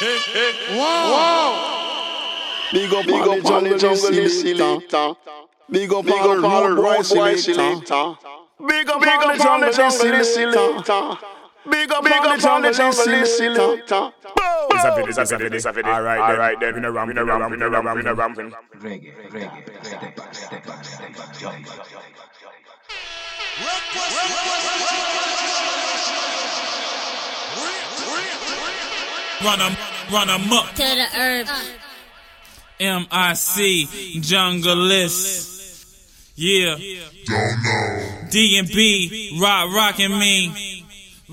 Big up, big up on the jungle selector. Big up on the road boy selector. Big up, big up on the jungle selector. Big up, big up on the jungle selector. It's a fit, it's a fit, it's a fit. Alright, alright, then. Win a ramp, win a ramp, win a ramp, win a ramp. Reggae, reggae, step back, step back, step back, jump. Run em, run em up. to the herb. M.I.C. Junglist. Yeah. D and B, rock, rockin' me.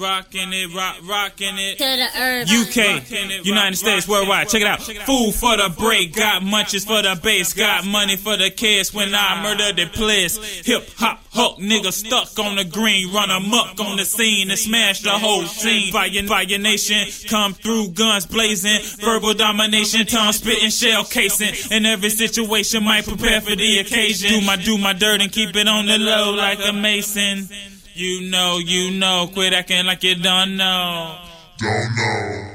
Rockin' it, rock, rockin' it. To the herb. UK, United States, worldwide. Check it out. Food for the break, got munches for the base, got money for the kids when I murder the place. Hip hop, hook, nigga stuck on the green, run amok on the scene and smash the whole scene. Fire, fire nation, come through, guns blazing, verbal domination, tongue spitting, shell casing. In every situation, might prepare for the occasion. Do my, do my dirt and keep it on the low like a mason. You know, you know, quit acting like you don't know. Don't know.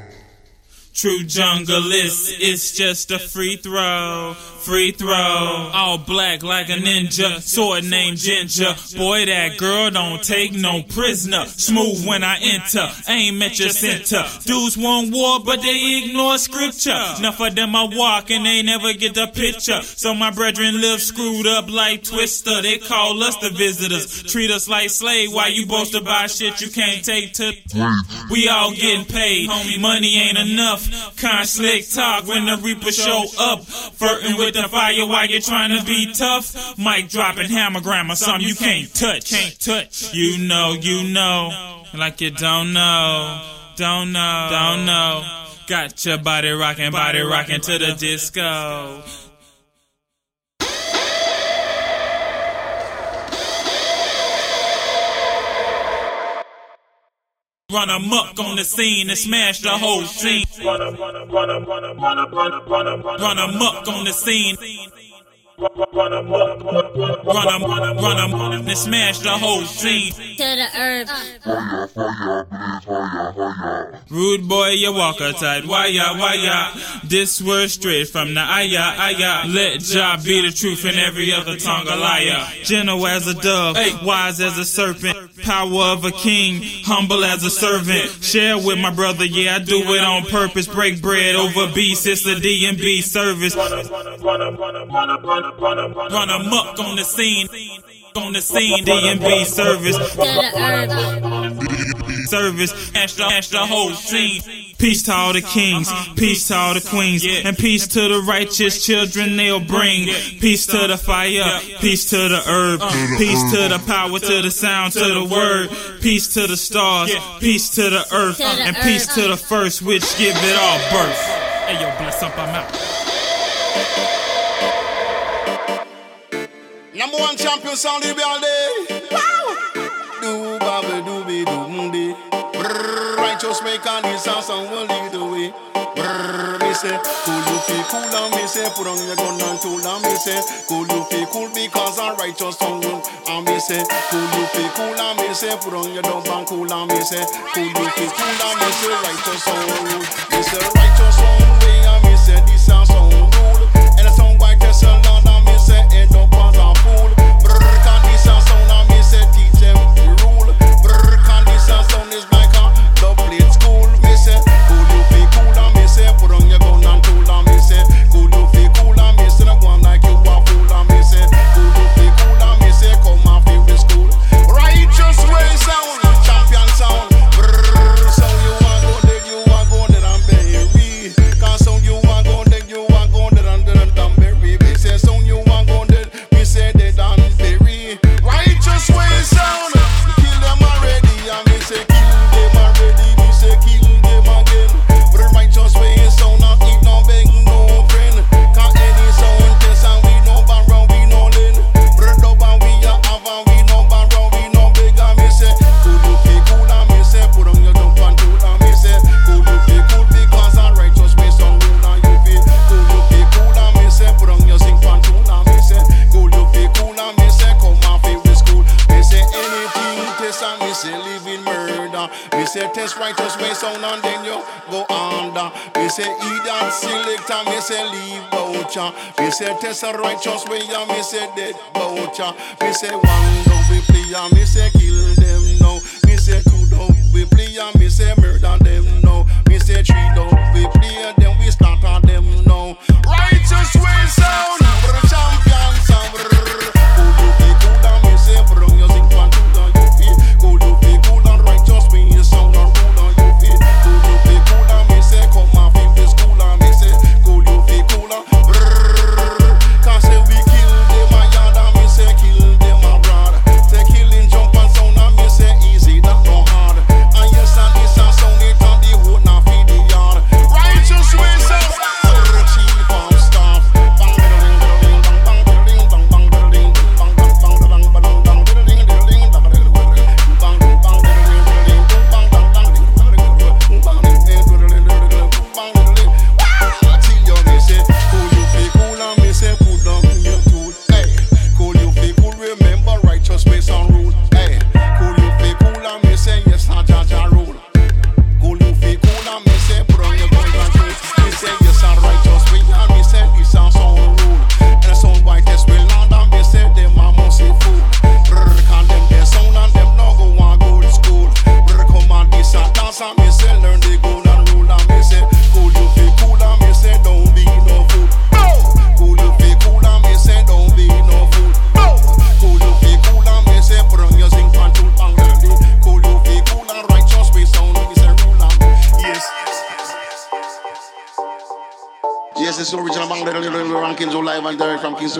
True junglist, it's just a free throw. Free throw. All black like a ninja. Sword named Ginger. Boy, that girl don't take no prisoner. Smooth when I enter. Aim at your center. Dudes want war, but they ignore scripture. Enough of them I walk and they never get the picture. So my brethren live screwed up like Twister. They call us the visitors. Treat us like slave Why you boast about shit you can't take to. We all getting paid. Homie, money ain't enough. Con slick talk when the Reaper show up. Flirting with the fire while you're trying to be tough. Mic dropping hammer grammar, something you can't touch. Can't touch. You know, you know. Like you don't know. Don't know. Don't know. Got your body rocking, body rocking to the disco. Run amok on the scene and smash the whole scene. Run amok on the scene. Run am, run am, and smash the whole scene. To the herb. Fire, fire, blaze, higher, higher. Rude boy, you walk a tight wire, wire. This word straight from the ayah, ayah. Let Jah be the truth and every other tongue a liar. Gentle as a dove, wise as a serpent. Power of a king, humble as a servant. Share with my brother, yeah, I do it on purpose. Break bread over beats, it's the D and B service. Run amok on the scene. On the scene, D and B service. Service, smash the, smash the whole scene. Peace to all the kings, peace to all the queens, and peace to the righteous children they'll bring. Peace to the fire, peace to the herb, peace to the power, to the sound, to the word. Peace to the stars, peace to the earth, and peace to the first, which give it all birth. Hey yo, bless up, I'm out. Number one champion sound the all day. Wow. Do babble do be do mm, be. Righteous make all these sounds and will lead the way. Brrr, me say, cool you feel cool and me say, put on your gun and tool and me say, cool you feel cool because I'm righteous sound good. And me say, cool you feel cool and me say, put on your dub and cool and me say, cool you feel cool and me say, righteous sound good. Me say, righteous and say test a righteous way and me say dead boucher. Me say one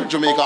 Jamaica.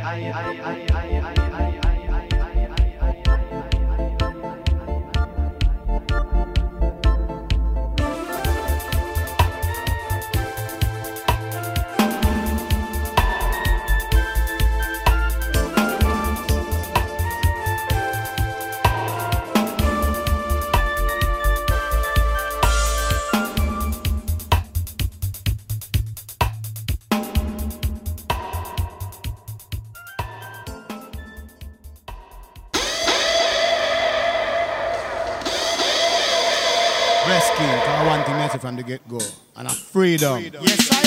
from the get go. And a freedom. freedom. Yes, sir.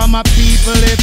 For my people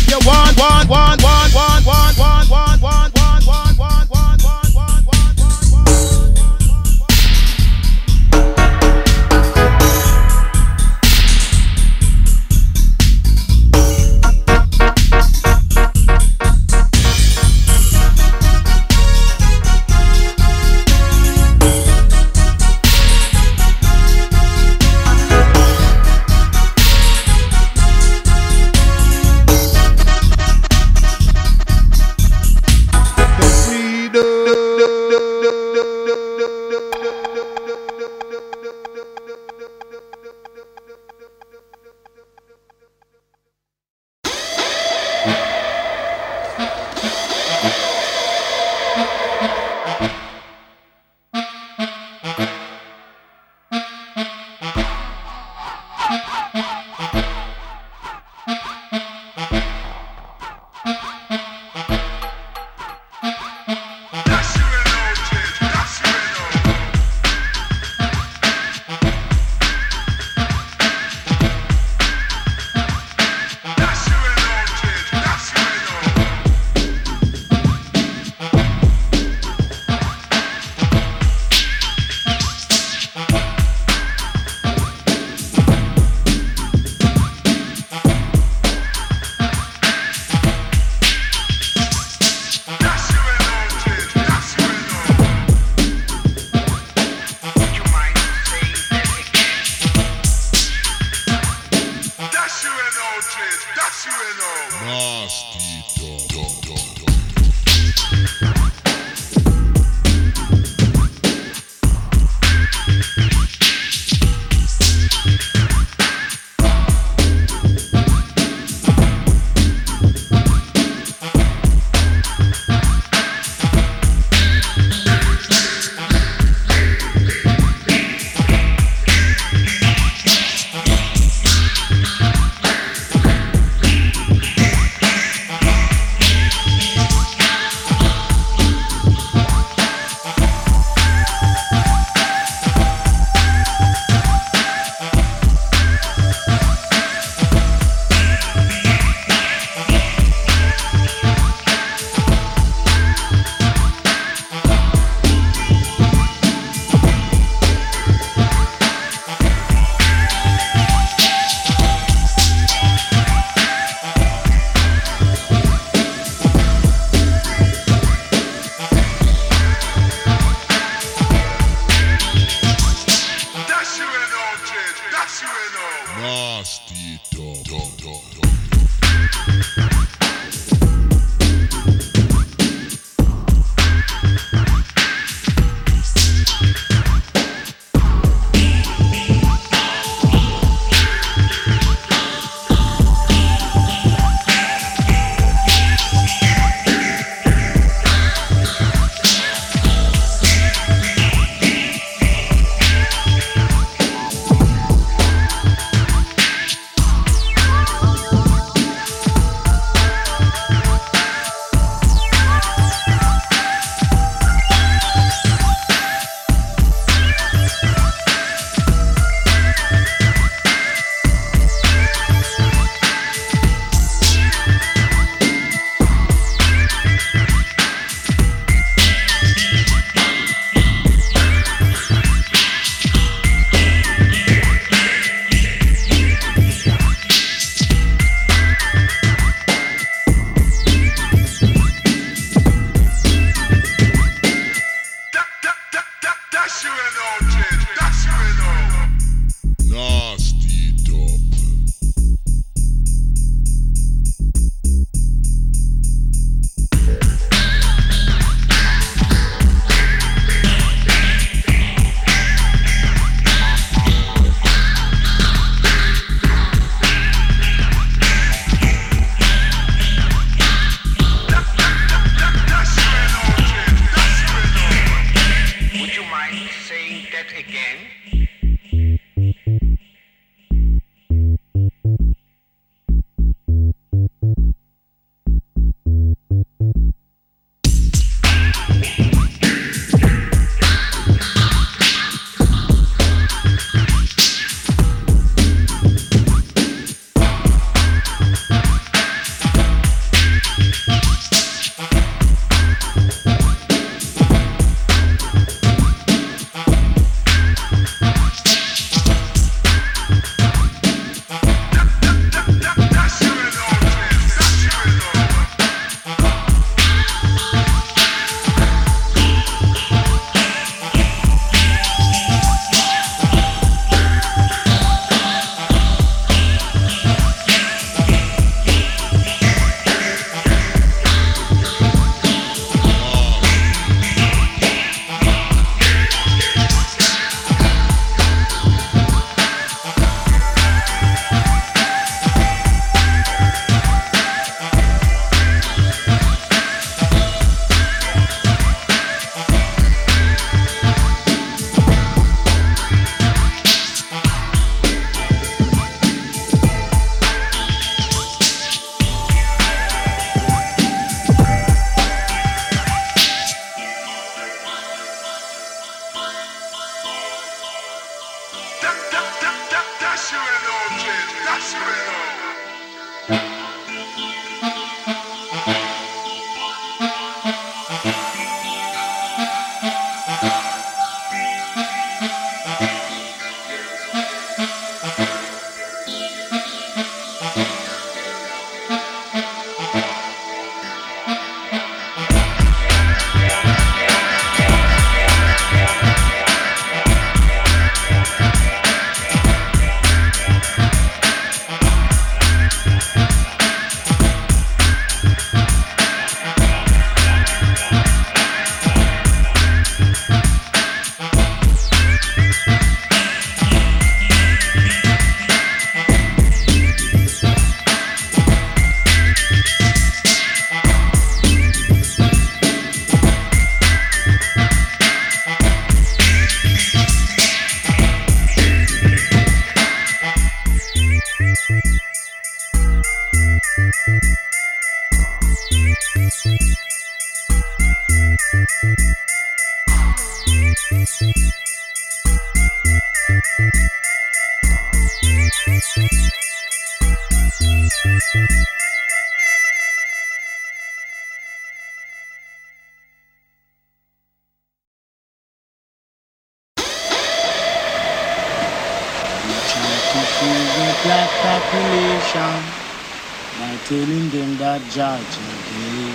Georgia gay.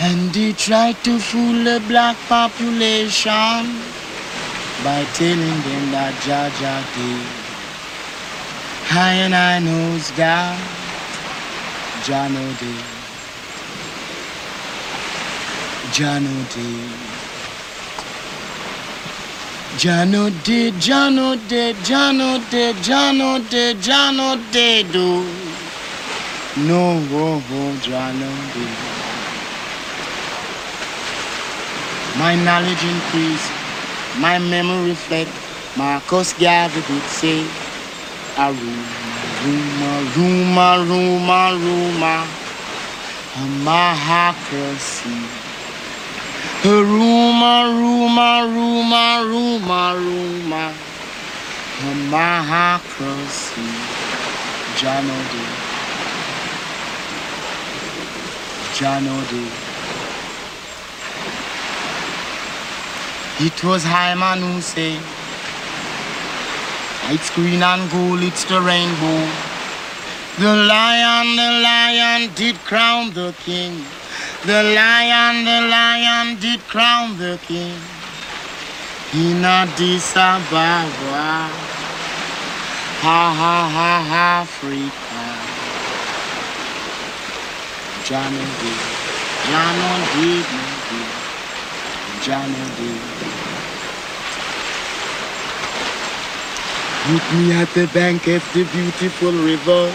And he tried to fool the black population by telling them that Georgia gay. I and I knows God, Jah know day, Jah know day. Jah know day, Jah know day, Jah know day, Jah know day, Jah know day do. No, oh, Jah know. My knowledge increase, my memory reflect. Marcus Garvey did say, a rumor, rumor, rumor, rumor, a mahacracy. A rumor, rumor, rumor, rumor, rumor, a mahacracy. Janody, Janody. It was Hyman who said, it's green and gold, it's the rainbow. The lion, the lion did crown the king. The lion, the lion did crown the king. In Addis Ababa. Ha ha ha ha, Africa. Jano did, Jano did, Jano did. Meet me at the bank of the beautiful river.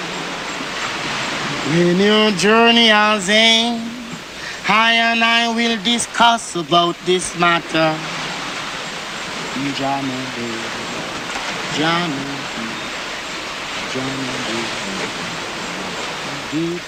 When your journey has end, I and I will discuss about this matter. Jano day, Jano day, Jano day, Deep,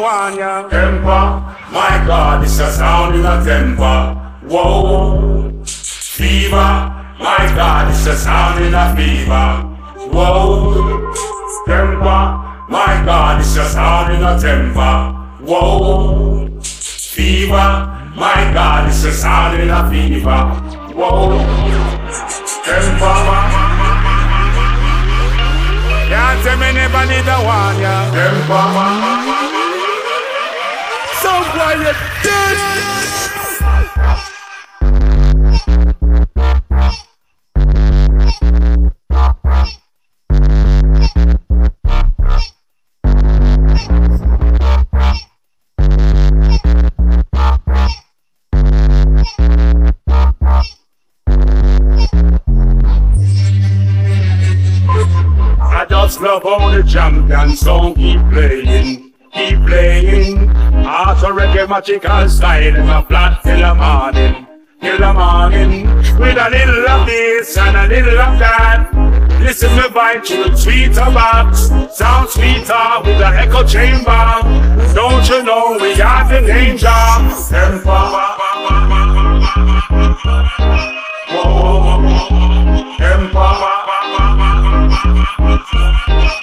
never need a. Temper, my God, it's a sound in a temper. Whoa, Love how the champion song keep playing, keep playing. Art a reggae magical style in a flat till the morning, till the morning. With a little of this and a little of that. Listen me vibe to the sweeter box, sound sweeter with the echo chamber. Don't you know we are the danger? Temper. Temper.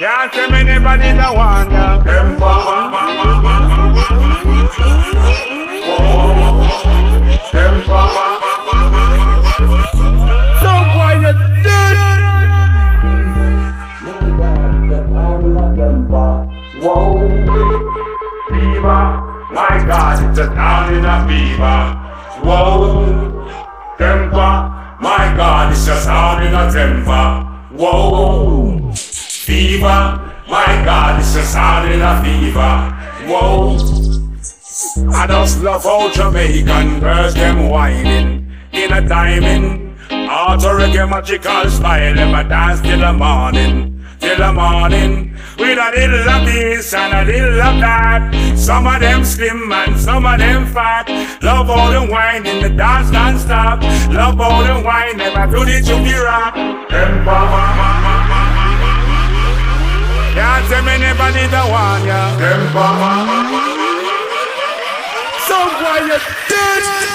Can't tell me. Temper. Oh, temper. So quiet, Whoa, fever, my God, it's a down in a fever. Whoa, temper, my God, it's a sound in a temper. Whoa, fever, my God, it's a sound in a fever. Whoa, I just love how Jamaican girls them whining in a diamond. Art or reggae magical style, them a dance till the morning, till the morning. With a little of this and a little of that. Some of them slim and some of them fat. Love all the wine in the dance non-stop. Love all the wine, never do the juke rock. Temper. Can't say me never need a one, yeah. Temper. So quiet, dead.